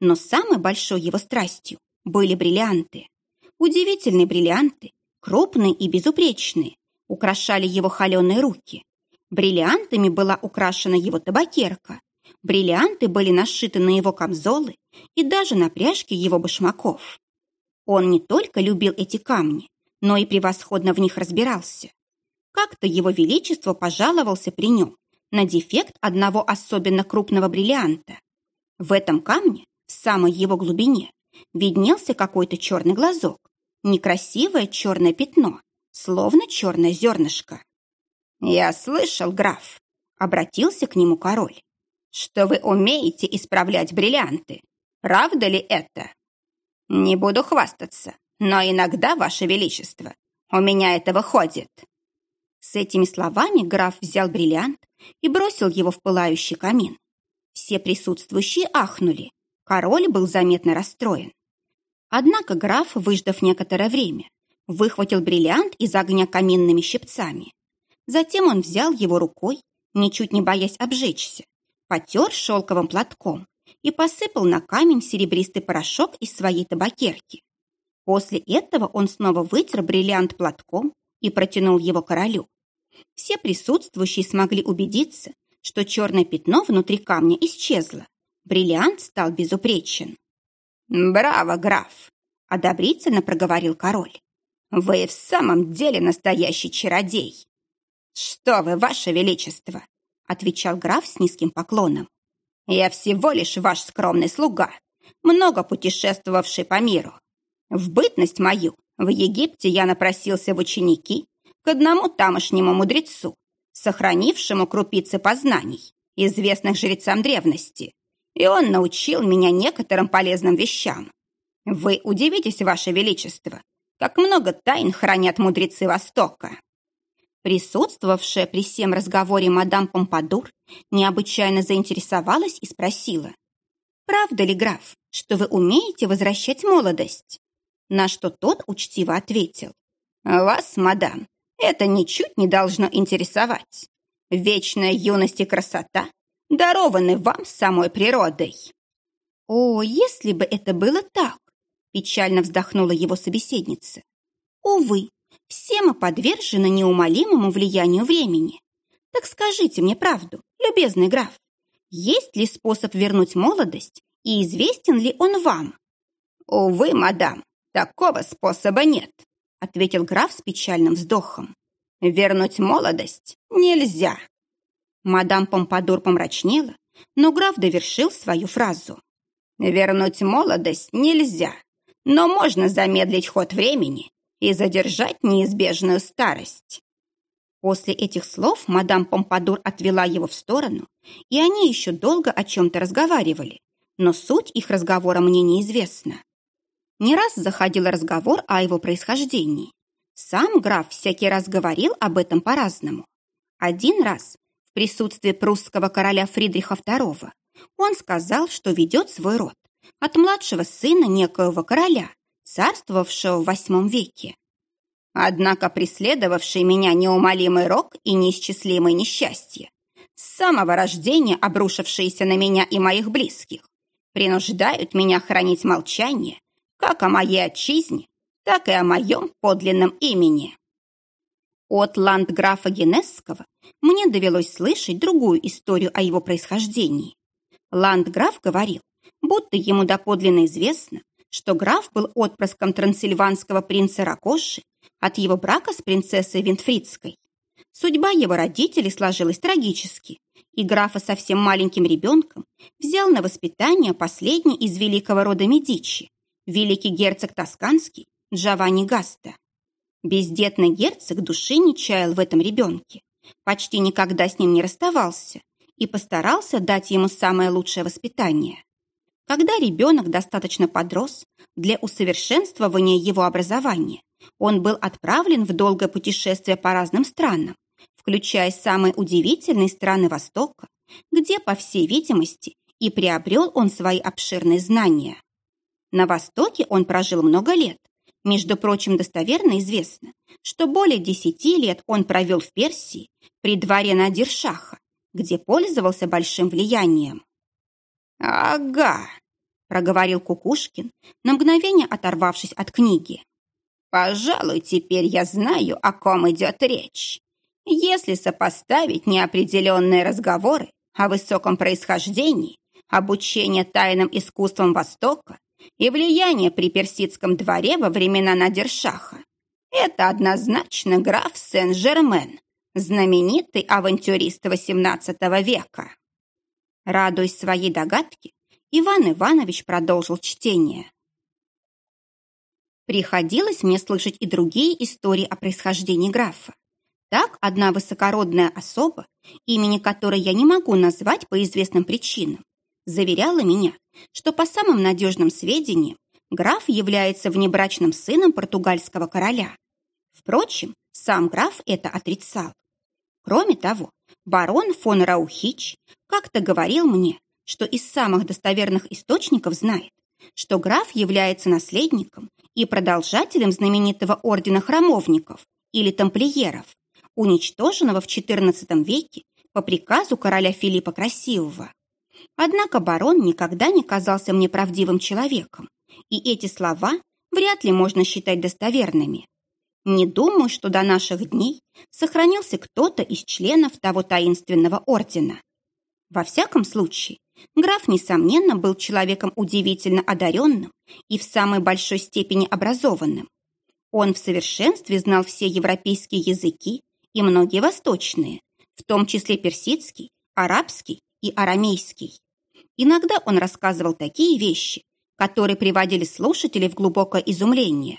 Но самой большой его страстью были бриллианты. Удивительные бриллианты, крупные и безупречные, украшали его холеные руки, Бриллиантами была украшена его табакерка. Бриллианты были нашиты на его камзолы и даже на пряжки его башмаков. Он не только любил эти камни, но и превосходно в них разбирался. Как-то его величество пожаловался при нем на дефект одного особенно крупного бриллианта. В этом камне, в самой его глубине, виднелся какой-то черный глазок, некрасивое черное пятно, словно черное зернышко. «Я слышал, граф», — обратился к нему король, «что вы умеете исправлять бриллианты. Правда ли это?» «Не буду хвастаться, но иногда, ваше величество, у меня это выходит». С этими словами граф взял бриллиант и бросил его в пылающий камин. Все присутствующие ахнули. Король был заметно расстроен. Однако граф, выждав некоторое время, выхватил бриллиант из огня каминными щипцами. Затем он взял его рукой ничуть не боясь обжечься, потер шелковым платком и посыпал на камень серебристый порошок из своей табакерки. После этого он снова вытер бриллиант платком и протянул его королю. Все присутствующие смогли убедиться, что черное пятно внутри камня исчезло. Бриллиант стал безупречен. «Браво, граф!» – одобрительно проговорил король. «Вы в самом деле настоящий чародей!» «Что вы, ваше величество!» – отвечал граф с низким поклоном. «Я всего лишь ваш скромный слуга, много путешествовавший по миру. В бытность мою в Египте я напросился в ученики к одному тамошнему мудрецу, сохранившему крупицы познаний, известных жрецам древности, и он научил меня некоторым полезным вещам. Вы удивитесь, Ваше Величество, как много тайн хранят мудрецы Востока. Присутствовавшая при всем разговоре мадам Помпадур необычайно заинтересовалась и спросила, «Правда ли, граф, что вы умеете возвращать молодость?» На что тот учтиво ответил, «Вас, мадам, это ничуть не должно интересовать. Вечная юность и красота дарованы вам самой природой». «О, если бы это было так!» печально вздохнула его собеседница. «Увы, все мы подвержены неумолимому влиянию времени. Так скажите мне правду, любезный граф, есть ли способ вернуть молодость и известен ли он вам?» «Увы, мадам, такого способа нет», ответил граф с печальным вздохом. «Вернуть молодость нельзя». Мадам Помпадур помрачнела, но граф довершил свою фразу. «Вернуть молодость нельзя, но можно замедлить ход времени и задержать неизбежную старость». После этих слов мадам Помпадур отвела его в сторону, и они еще долго о чем-то разговаривали, но суть их разговора мне неизвестна. Не раз заходил разговор о его происхождении. Сам граф всякий раз говорил об этом по-разному. Один раз, в присутствии прусского короля Фридриха II, он сказал, что ведет свой род от младшего сына некоего короля, царствовавшего в восьмом веке. Однако преследовавший меня неумолимый рок и неисчислимые несчастья, с самого рождения обрушившиеся на меня и моих близких, принуждают меня хранить молчание как о моей отчизне, так и о моем подлинном имени. От ландграфа Генесского мне довелось слышать другую историю о его происхождении. Ландграф говорил, будто ему доподлинно известно, что граф был отпрыском трансильванского принца Ракоши от его брака с принцессой Винтфридской. Судьба его родителей сложилась трагически, и графа совсем маленьким ребенком взял на воспитание последний из великого рода Медичи, великий герцог Тосканский Джованни Гаста. Бездетный герцог души не чаял в этом ребенке, почти никогда с ним не расставался и постарался дать ему самое лучшее воспитание. Когда ребенок достаточно подрос для усовершенствования его образования, он был отправлен в долгое путешествие по разным странам, включая самые удивительные страны Востока, где, по всей видимости, и приобрел он свои обширные знания. На Востоке он прожил много лет. Между прочим, достоверно известно, что более десяти лет он провел в Персии при дворе Надиршаха, где пользовался большим влиянием. «Ага», — проговорил Кукушкин, на мгновение оторвавшись от книги. «Пожалуй, теперь я знаю, о ком идет речь. Если сопоставить неопределенные разговоры о высоком происхождении, обучение тайным искусствам Востока и влияние при персидском дворе во времена Надершаха. Это однозначно граф Сен-Жермен, знаменитый авантюрист XVIII века. Радуясь своей догадке, Иван Иванович продолжил чтение. Приходилось мне слышать и другие истории о происхождении графа. Так, одна высокородная особа, имени которой я не могу назвать по известным причинам, заверяла меня, что по самым надежным сведениям граф является внебрачным сыном португальского короля. Впрочем, сам граф это отрицал. Кроме того, барон фон Раухич как-то говорил мне, что из самых достоверных источников знает, что граф является наследником и продолжателем знаменитого ордена храмовников или тамплиеров, уничтоженного в XIV веке по приказу короля Филиппа Красивого. Однако барон никогда не казался мне правдивым человеком, и эти слова вряд ли можно считать достоверными. Не думаю, что до наших дней сохранился кто-то из членов того таинственного ордена. Во всяком случае, граф, несомненно, был человеком удивительно одаренным и в самой большой степени образованным. Он в совершенстве знал все европейские языки и многие восточные, в том числе персидский, арабский и арамейский. Иногда он рассказывал такие вещи, которые приводили слушателей в глубокое изумление.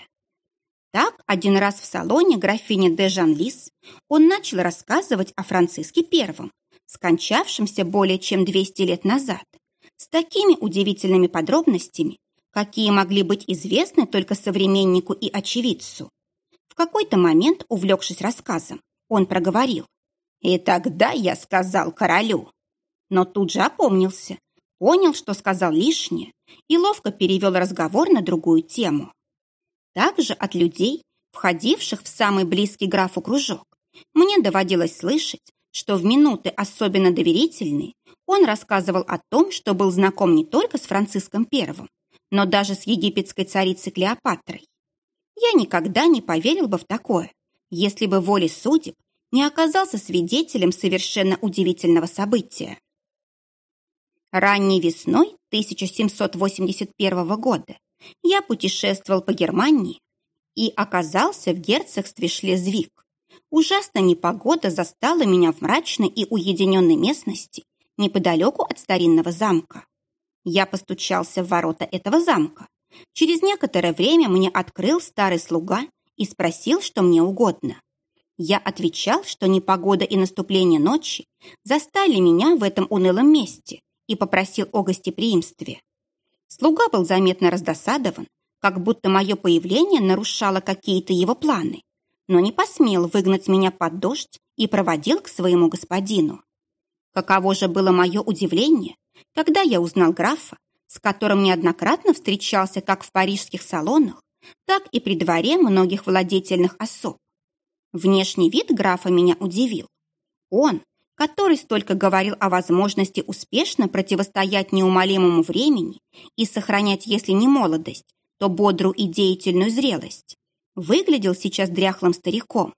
Так, один раз в салоне графини де Жанлис он начал рассказывать о Франциске Первом, скончавшемся более чем 200 лет назад, с такими удивительными подробностями, какие могли быть известны только современнику и очевидцу. В какой-то момент, увлекшись рассказом, он проговорил. «И тогда я сказал королю». Но тут же опомнился, понял, что сказал лишнее, и ловко перевел разговор на другую тему. Также от людей, входивших в самый близкий графу кружок, мне доводилось слышать, что в минуты особенно доверительные он рассказывал о том, что был знаком не только с Франциском Первым, но даже с египетской царицей Клеопатрой. Я никогда не поверил бы в такое, если бы волей судеб не оказался свидетелем совершенно удивительного события. Ранней весной 1781 года я путешествовал по Германии и оказался в герцогстве Шлезвик. Ужасная непогода застала меня в мрачной и уединенной местности неподалеку от старинного замка. Я постучался в ворота этого замка. Через некоторое время мне открыл старый слуга и спросил, что мне угодно. Я отвечал, что непогода и наступление ночи застали меня в этом унылом месте и попросил о гостеприимстве. Слуга был заметно раздосадован, как будто мое появление нарушало какие-то его планы, но не посмел выгнать меня под дождь и проводил к своему господину. Каково же было мое удивление, когда я узнал графа, с которым неоднократно встречался как в парижских салонах, так и при дворе многих владетельных особ. Внешний вид графа меня удивил. Он, который столько говорил о возможности успешно противостоять неумолимому времени и сохранять, если не молодость, то бодрую и деятельную зрелость, выглядел сейчас дряхлым стариком.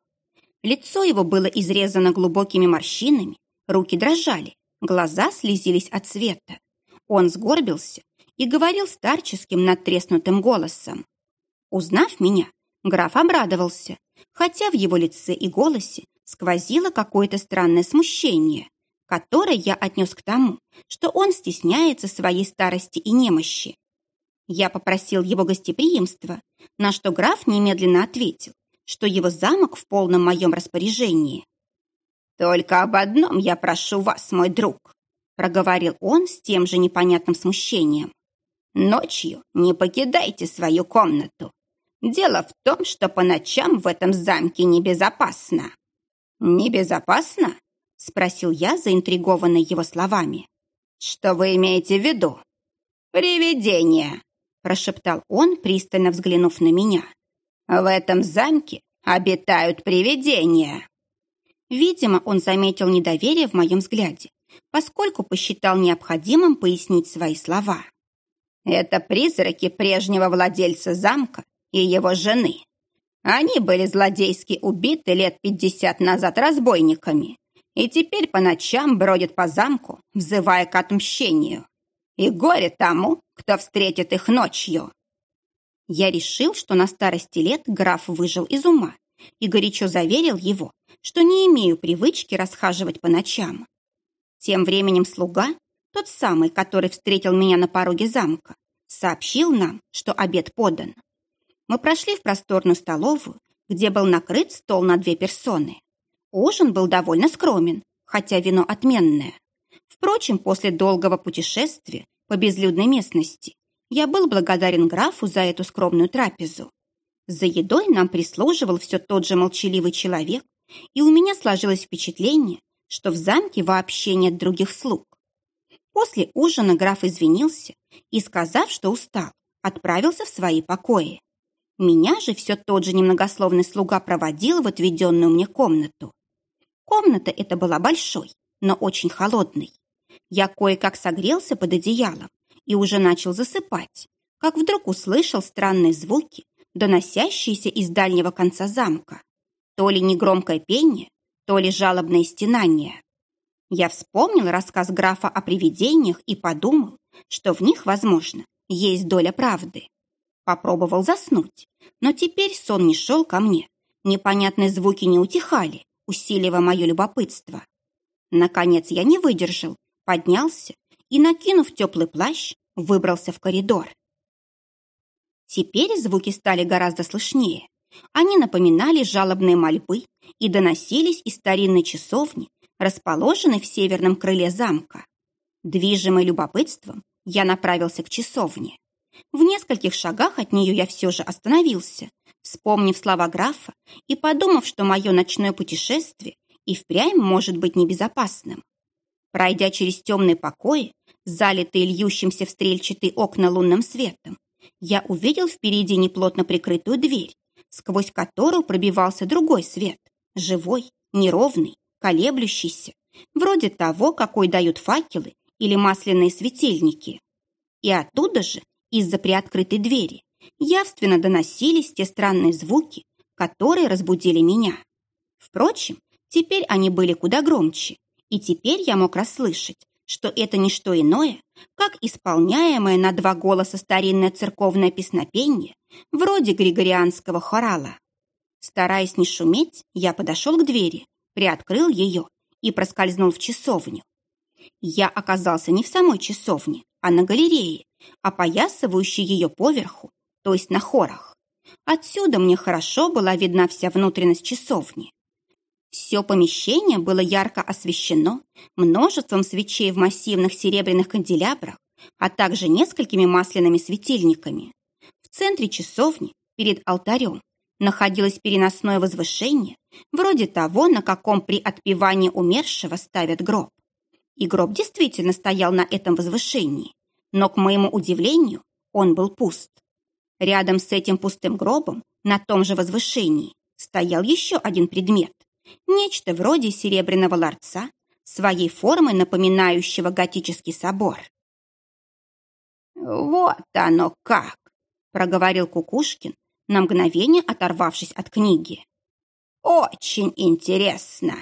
Лицо его было изрезано глубокими морщинами, руки дрожали, глаза слезились от света. Он сгорбился и говорил старческим надтреснутым голосом. Узнав меня, граф обрадовался, хотя в его лице и голосе сквозило какое-то странное смущение, которое я отнес к тому, что он стесняется своей старости и немощи. Я попросил его гостеприимства, на что граф немедленно ответил, что его замок в полном моем распоряжении. «Только об одном я прошу вас, мой друг», проговорил он с тем же непонятным смущением. «Ночью не покидайте свою комнату. Дело в том, что по ночам в этом замке небезопасно». «Небезопасно?» — спросил я, заинтригованный его словами. «Что вы имеете в виду?» «Привидение», — прошептал он, пристально взглянув на меня. «В этом замке обитают привидения». Видимо, он заметил недоверие в моем взгляде, поскольку посчитал необходимым пояснить свои слова. «Это призраки прежнего владельца замка и его жены. Они были злодейски убиты лет пятьдесят назад разбойниками и теперь по ночам бродят по замку, взывая к отмщению. И горе тому, кто встретит их ночью. Я решил, что на старости лет граф выжил из ума и горячо заверил его, что не имею привычки расхаживать по ночам. Тем временем слуга, тот самый, который встретил меня на пороге замка, сообщил нам, что обед подан. Мы прошли в просторную столовую, где был накрыт стол на две персоны. Ужин был довольно скромен, хотя вино отменное. Впрочем, после долгого путешествия по безлюдной местности я был благодарен графу за эту скромную трапезу. За едой нам прислуживал все тот же молчаливый человек, и у меня сложилось впечатление, что в замке вообще нет других слуг. После ужина граф извинился и, сказав, что устал, отправился в свои покои. Меня же все тот же немногословный слуга проводил в отведенную мне комнату. Комната эта была большой, но очень холодный. Я кое-как согрелся под одеялом и уже начал засыпать, как вдруг услышал странные звуки, доносящиеся из дальнего конца замка. То ли негромкое пение, то ли жалобное стенание. Я вспомнил рассказ графа о привидениях и подумал, что в них, возможно, есть доля правды. Попробовал заснуть, но теперь сон не шел ко мне. Непонятные звуки не утихали, усиливая мое любопытство. Наконец я не выдержал, поднялся и, накинув теплый плащ, выбрался в коридор. Теперь звуки стали гораздо слышнее. Они напоминали жалобные мольбы и доносились из старинной часовни, расположенной в северном крыле замка. Движимый любопытством, я направился к часовне. В нескольких шагах от нее я все же остановился, вспомнив слова графа и подумав, что мое ночное путешествие и впрямь может быть небезопасным. Пройдя через темные покои, залитые льющимся в стрельчатые окна лунным светом, я увидел впереди неплотно прикрытую дверь, сквозь которую пробивался другой свет, живой, неровный, колеблющийся, вроде того, какой дают факелы или масляные светильники. И оттуда же, из-за приоткрытой двери, явственно доносились те странные звуки, которые разбудили меня. Впрочем, теперь они были куда громче, и теперь я мог расслышать, что это не что иное, как исполняемое на два голоса старинное церковное песнопение, вроде григорианского хорала. Стараясь не шуметь, я подошел к двери, приоткрыл ее и проскользнул в часовню. Я оказался не в самой часовне, а на галерее, опоясывающей ее поверху, то есть на хорах. Отсюда мне хорошо была видна вся внутренность часовни. Все помещение было ярко освещено множеством свечей в массивных серебряных канделябрах, а также несколькими масляными светильниками. В центре часовни, перед алтарем, находилось переносное возвышение, вроде того, на каком при отпевании умершего ставят гроб. И гроб действительно стоял на этом возвышении, но, к моему удивлению, он был пуст. Рядом с этим пустым гробом, на том же возвышении, стоял еще один предмет. Нечто вроде серебряного ларца, своей формой напоминающего готический собор. «Вот оно как!» — проговорил Кукушкин, на мгновение оторвавшись от книги. «Очень интересно!»